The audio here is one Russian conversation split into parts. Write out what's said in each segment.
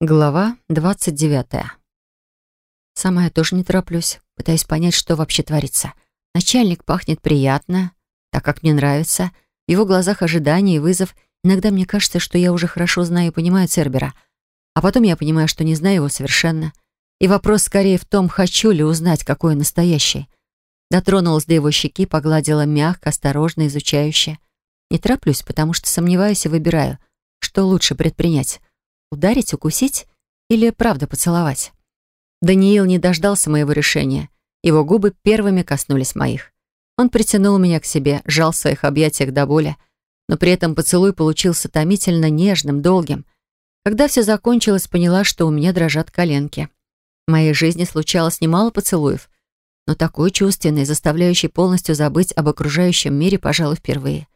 Глава 29. Сама я тоже не тороплюсь, пытаюсь понять, что вообще творится. Начальник пахнет приятно, так как мне нравится. В его глазах ожидание и вызов. Иногда мне кажется, что я уже хорошо знаю и понимаю Цербера. А потом я понимаю, что не знаю его совершенно. И вопрос скорее в том, хочу ли узнать, какой он настоящий. Дотронулась до его щеки, погладила мягко, осторожно, изучающе. Не тороплюсь, потому что сомневаюсь и выбираю, что лучше предпринять — Ударить, укусить или правда поцеловать? Даниил не дождался моего решения. Его губы первыми коснулись моих. Он притянул меня к себе, сжал в своих объятиях до боли, но при этом поцелуй получился томительно нежным, долгим. Когда все закончилось, поняла, что у меня дрожат коленки. В моей жизни случалось немало поцелуев, но такой чувственный, заставляющий полностью забыть об окружающем мире, пожалуй, впервые.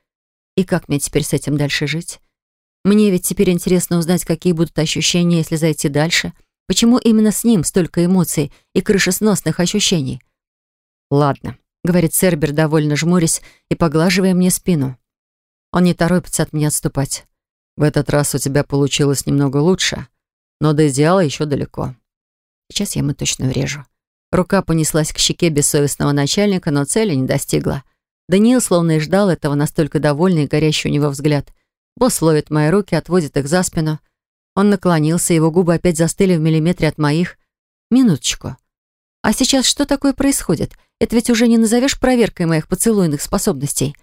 И как мне теперь с этим дальше жить? Мне ведь теперь интересно узнать, какие будут ощущения, если зайти дальше. Почему именно с ним столько эмоций и крышесносных ощущений? «Ладно», — говорит Цербер, довольно жмурясь и поглаживая мне спину. Он не торопится от меня отступать. «В этот раз у тебя получилось немного лучше, но до идеала еще далеко». Сейчас я ему точно врежу. Рука понеслась к щеке бессовестного начальника, но цели не достигла. Даниил словно и ждал этого, настолько довольный и горящий у него взгляд. Босс ловит мои руки, отводит их за спину. Он наклонился, его губы опять застыли в миллиметре от моих. Минуточку. А сейчас что такое происходит? Это ведь уже не назовешь проверкой моих поцелуйных способностей.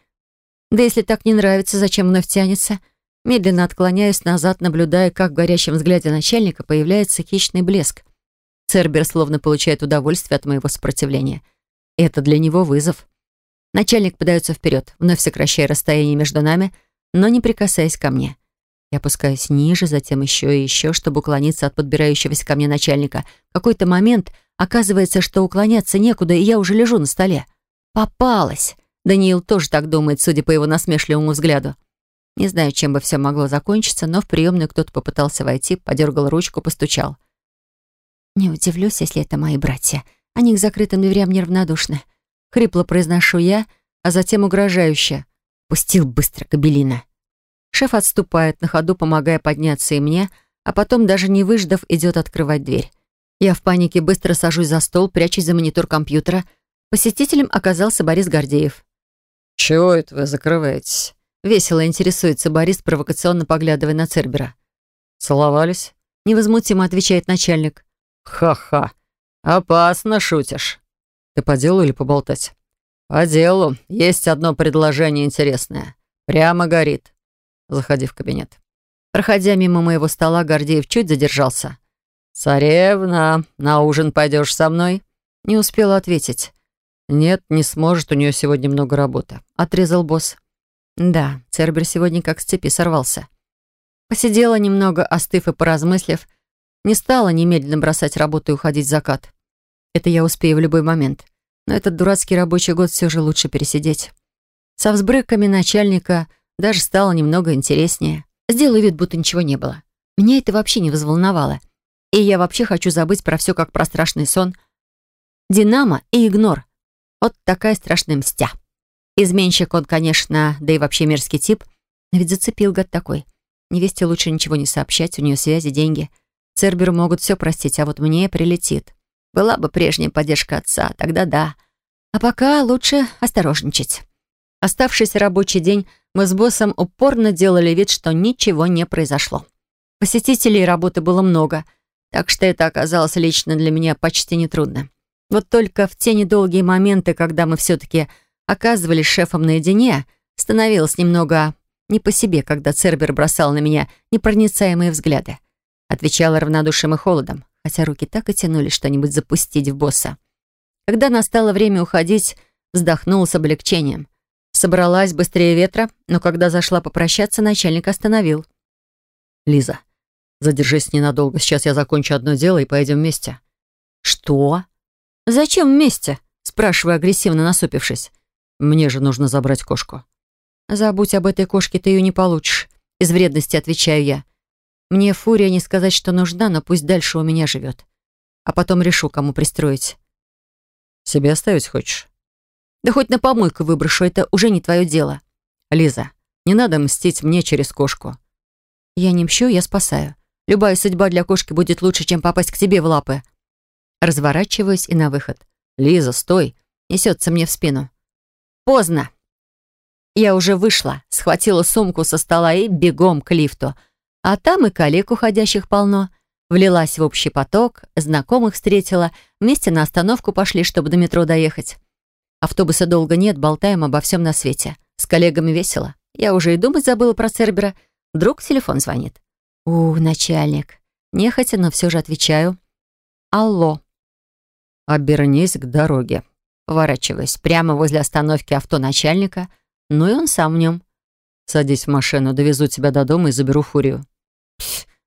Да если так не нравится, зачем вновь тянется? Медленно отклоняюсь назад, наблюдая, как в горящем взгляде начальника появляется хищный блеск. Цербер словно получает удовольствие от моего сопротивления. Это для него вызов. Начальник подается вперед, вновь сокращая расстояние между нами — но не прикасаясь ко мне. Я опускаюсь ниже, затем еще и еще, чтобы уклониться от подбирающегося ко мне начальника. В какой-то момент оказывается, что уклоняться некуда, и я уже лежу на столе. Попалась! Даниил тоже так думает, судя по его насмешливому взгляду. Не знаю, чем бы все могло закончиться, но в приемную кто-то попытался войти, подергал ручку, постучал. «Не удивлюсь, если это мои братья. Они к закрытым дверям неравнодушны». Хрипло произношу я, а затем угрожающе. Пустил быстро кабелина. Шеф отступает, на ходу помогая подняться и мне, а потом, даже не выждав, идет открывать дверь. Я в панике быстро сажусь за стол, прячусь за монитор компьютера. Посетителем оказался Борис Гордеев. «Чего это вы закрываетесь?» Весело интересуется Борис, провокационно поглядывая на Цербера. «Целовались?» Невозмутимо отвечает начальник. «Ха-ха! Опасно шутишь. Ты по делу или поболтать?» «По делу. Есть одно предложение интересное. Прямо горит. Заходи в кабинет». Проходя мимо моего стола, Гордеев чуть задержался. «Царевна, на ужин пойдешь со мной?» Не успела ответить. «Нет, не сможет, у нее сегодня много работы», — отрезал босс. Да, Цербер сегодня как с цепи сорвался. Посидела немного, остыв и поразмыслив. Не стала немедленно бросать работу и уходить в закат. Это я успею в любой момент но этот дурацкий рабочий год все же лучше пересидеть. Со взбрыками начальника даже стало немного интереснее. Сделаю вид, будто ничего не было. Меня это вообще не взволновало. И я вообще хочу забыть про все, как про страшный сон. Динамо и игнор. Вот такая страшная мстя. Изменщик он, конечно, да и вообще мерзкий тип, но ведь зацепил гад такой. Невесте лучше ничего не сообщать, у нее связи, деньги. Церберу могут все простить, а вот мне прилетит. Была бы прежняя поддержка отца, тогда да. А пока лучше осторожничать. Оставшийся рабочий день мы с боссом упорно делали вид, что ничего не произошло. Посетителей и работы было много, так что это оказалось лично для меня почти нетрудно. Вот только в те недолгие моменты, когда мы все-таки оказывались шефом наедине, становилось немного не по себе, когда Цербер бросал на меня непроницаемые взгляды. Отвечала равнодушием и холодом хотя руки так и тянули что-нибудь запустить в босса. Когда настало время уходить, вздохнула с облегчением. Собралась быстрее ветра, но когда зашла попрощаться, начальник остановил. «Лиза, задержись ненадолго. Сейчас я закончу одно дело и поедем вместе». «Что? Зачем вместе?» спрашиваю, агрессивно насупившись. «Мне же нужно забрать кошку». «Забудь об этой кошке, ты ее не получишь». Из вредности отвечаю я. Мне фурия не сказать, что нужна, но пусть дальше у меня живет. А потом решу, кому пристроить. Себе оставить хочешь? Да хоть на помойку выброшу, это уже не твое дело. Лиза, не надо мстить мне через кошку. Я не мщу, я спасаю. Любая судьба для кошки будет лучше, чем попасть к тебе в лапы. Разворачиваюсь и на выход. «Лиза, стой!» Несется мне в спину. Поздно. Я уже вышла, схватила сумку со стола и бегом к лифту. А там и коллег уходящих полно. Влилась в общий поток, знакомых встретила, вместе на остановку пошли, чтобы до метро доехать. Автобуса долго нет, болтаем обо всем на свете. С коллегами весело. Я уже и думать забыла про Цербера. Вдруг телефон звонит. «У, начальник». Нехотя, но все же отвечаю. «Алло». «Обернись к дороге». Поворачиваюсь прямо возле остановки авто начальника, ну и он сам в нем. «Садись в машину, довезу тебя до дома и заберу фурию».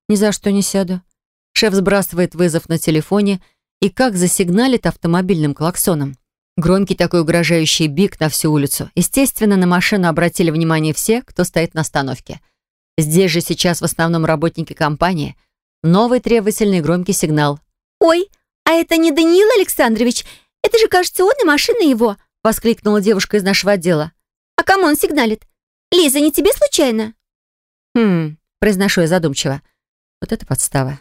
Ни за что не сяду. Шеф сбрасывает вызов на телефоне и как засигналит автомобильным клаксоном. Громкий такой угрожающий бик на всю улицу. Естественно, на машину обратили внимание все, кто стоит на остановке. Здесь же сейчас в основном работники компании. Новый требовательный громкий сигнал. «Ой, а это не Даниил Александрович? Это же, кажется, он и машина его!» воскликнула девушка из нашего отдела. «А кому он сигналит? Лиза, не тебе случайно?» «Хм», произношу я задумчиво. Вот это подстава.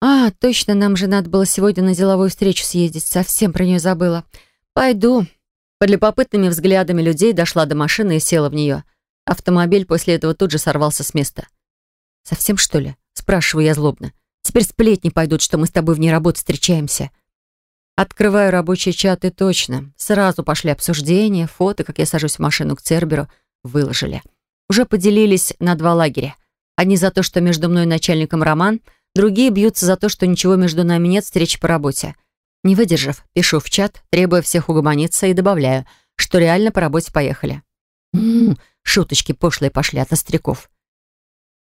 «А, точно, нам же надо было сегодня на деловую встречу съездить. Совсем про нее забыла. Пойду». Под любопытными взглядами людей дошла до машины и села в нее. Автомобиль после этого тут же сорвался с места. «Совсем, что ли?» — спрашиваю я злобно. «Теперь сплетни пойдут, что мы с тобой вне работы встречаемся». Открываю рабочий чат и точно. Сразу пошли обсуждения, фото, как я сажусь в машину к Церберу, выложили. Уже поделились на два лагеря. Одни за то, что между мной и начальником роман, другие бьются за то, что ничего между нами нет, встречи по работе. Не выдержав, пишу в чат, требуя всех угомониться и добавляю, что реально по работе поехали. М -м, Шуточки пошлые пошли от остряков.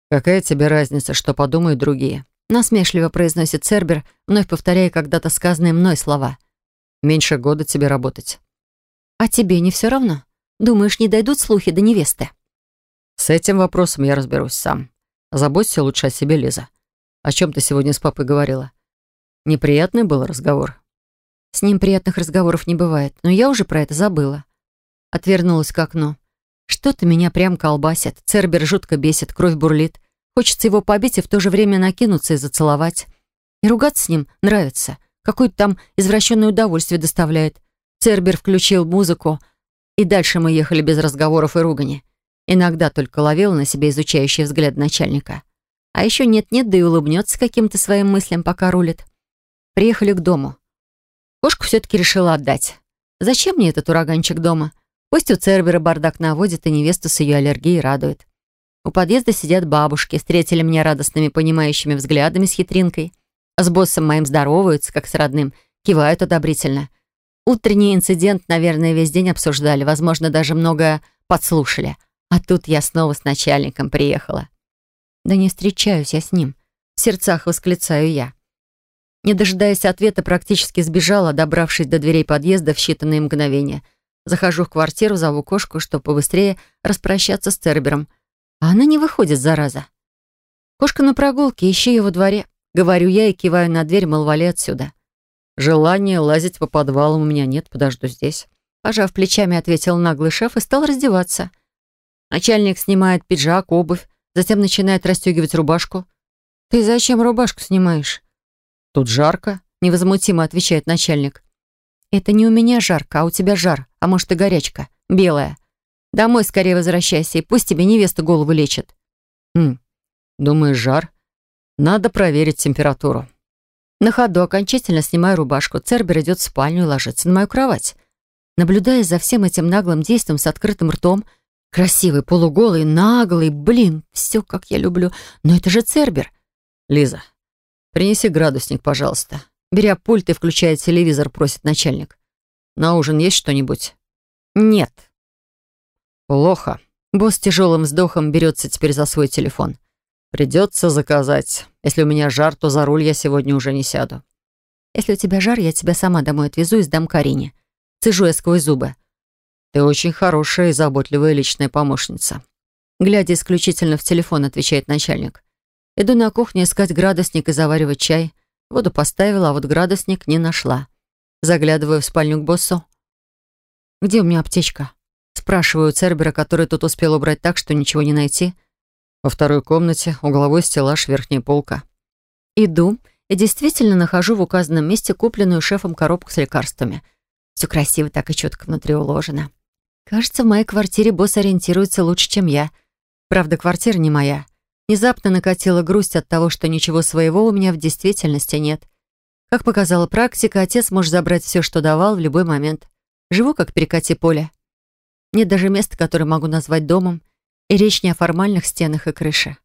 «Какая тебе разница, что подумают другие?» Насмешливо произносит Цербер, вновь повторяя когда-то сказанные мной слова. «Меньше года тебе работать». «А тебе не все равно? Думаешь, не дойдут слухи до невесты?» «С этим вопросом я разберусь сам. Заботься лучше о себе, Лиза. О чем ты сегодня с папой говорила? Неприятный был разговор?» «С ним приятных разговоров не бывает, но я уже про это забыла». Отвернулась к окну. Что-то меня прям колбасит. Цербер жутко бесит, кровь бурлит. Хочется его побить и в то же время накинуться и зацеловать. И ругаться с ним нравится. Какое-то там извращенное удовольствие доставляет. Цербер включил музыку, и дальше мы ехали без разговоров и ругани. Иногда только ловил на себе изучающий взгляд начальника. А еще нет-нет, да и улыбнется каким-то своим мыслям, пока рулит. Приехали к дому. Кошку все-таки решила отдать. Зачем мне этот ураганчик дома? Пусть у Цербера бардак наводит, и невесту с ее аллергией радует. У подъезда сидят бабушки, встретили меня радостными, понимающими взглядами с хитринкой. С боссом моим здороваются, как с родным, кивают одобрительно. Утренний инцидент, наверное, весь день обсуждали, возможно, даже многое подслушали. А тут я снова с начальником приехала. Да не встречаюсь я с ним. В сердцах восклицаю я. Не дожидаясь ответа, практически сбежала, добравшись до дверей подъезда в считанные мгновения — Захожу в квартиру, зову кошку, чтобы побыстрее распрощаться с Цербером. А она не выходит, зараза. Кошка на прогулке, ищи ее во дворе. Говорю я и киваю на дверь, мол, вали отсюда. Желания лазить по подвалам у меня нет, подожду здесь. Пожав плечами, ответил наглый шеф и стал раздеваться. Начальник снимает пиджак, обувь, затем начинает расстегивать рубашку. «Ты зачем рубашку снимаешь?» «Тут жарко», — невозмутимо отвечает начальник. «Это не у меня жарко, а у тебя жар, а может и горячка, белая. Домой скорее возвращайся, и пусть тебе невеста голову лечит». «Хм, думаешь, жар? Надо проверить температуру». На ходу окончательно снимаю рубашку. Цербер идет в спальню и ложится на мою кровать. Наблюдая за всем этим наглым действием с открытым ртом, красивый, полуголый, наглый, блин, все как я люблю. Но это же Цербер. «Лиза, принеси градусник, пожалуйста», Беря пульт и включая телевизор, просит начальник. «На ужин есть что-нибудь?» «Нет». «Плохо». Босс тяжелым вздохом берется теперь за свой телефон. «Придется заказать. Если у меня жар, то за руль я сегодня уже не сяду». «Если у тебя жар, я тебя сама домой отвезу и сдам Карине». Цежу я сквозь зубы. «Ты очень хорошая и заботливая личная помощница». Глядя исключительно в телефон, отвечает начальник. Иду на кухню искать градусник и заваривать чай. Воду поставила, а вот градусник не нашла. Заглядываю в спальню к боссу. «Где у меня аптечка?» Спрашиваю Цербера, который тут успел убрать так, что ничего не найти. «Во второй комнате, угловой стеллаж, верхняя полка». Иду и действительно нахожу в указанном месте купленную шефом коробку с лекарствами. Все красиво так и четко внутри уложено. Кажется, в моей квартире босс ориентируется лучше, чем я. Правда, квартира не моя. Внезапно накатила грусть от того, что ничего своего у меня в действительности нет. Как показала практика, отец может забрать все, что давал, в любой момент. Живу как перекати поле. Нет даже места, которое могу назвать домом, и речь не о формальных стенах и крыше.